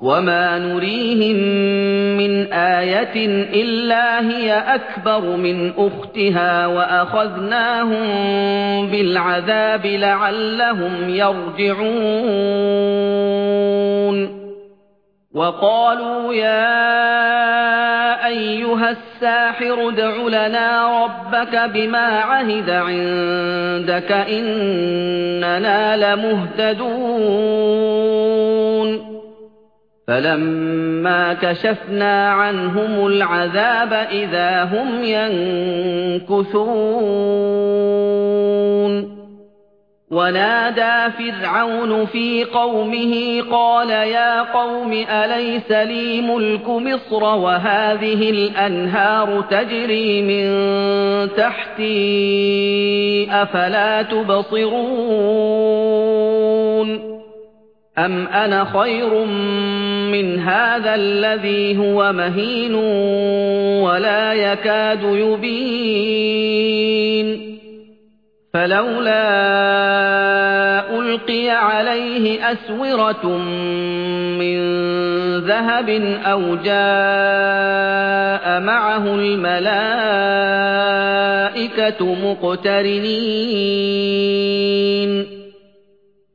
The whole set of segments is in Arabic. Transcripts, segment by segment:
وَمَا نُرِيهِم مِّنْ آيَةٍ إِلَّا هِيَ أَكْبَرُ مِنْ أُخْتِهَا وَأَخَذْنَاهُم بِالْعَذَابِ لَعَلَّهُمْ يَرْجِعُونَ وَقَالُوا يَا أَيُّهَ السَّاحِرُ ادْعُ لَنَا رَبَّكَ بِمَا عَهِدَ عِندَكَ إِنَّنَا لَمُهْتَدُونَ فَلَمَّا كَشَفْنَا عَنْهُمُ الْعَذَابَ إِذَا هُمْ يَنكُثُونَ وَنَادَىٰ فِرْعَوْنُ فِي قَوْمِهِ قَالَ يَا قَوْمِ أَلَيْسَ لِي مُلْكُ مِصْرَ وَهَٰذِهِ الْأَنْهَارُ تَجْرِي مِن تَحْتِي ۖ أَفَلَا تُبْصِرُونَ أَمْ أَنَا خَيْرٌ مِّنْ هَٰذَا الَّذِي هُوَ مَهِينٌ وَلَا يَكَادُ يُبِينُ. فَلَوْلَا أُلْقِيَ عَلَيْهِ أَسْوِرَةٌ مِّن ذَهَبٍ أَوْ جَاءَ مَعَهُ الْمَلَائِكَةُ مُقْتَرِنِينَ.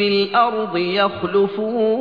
في الأرض يخلفون.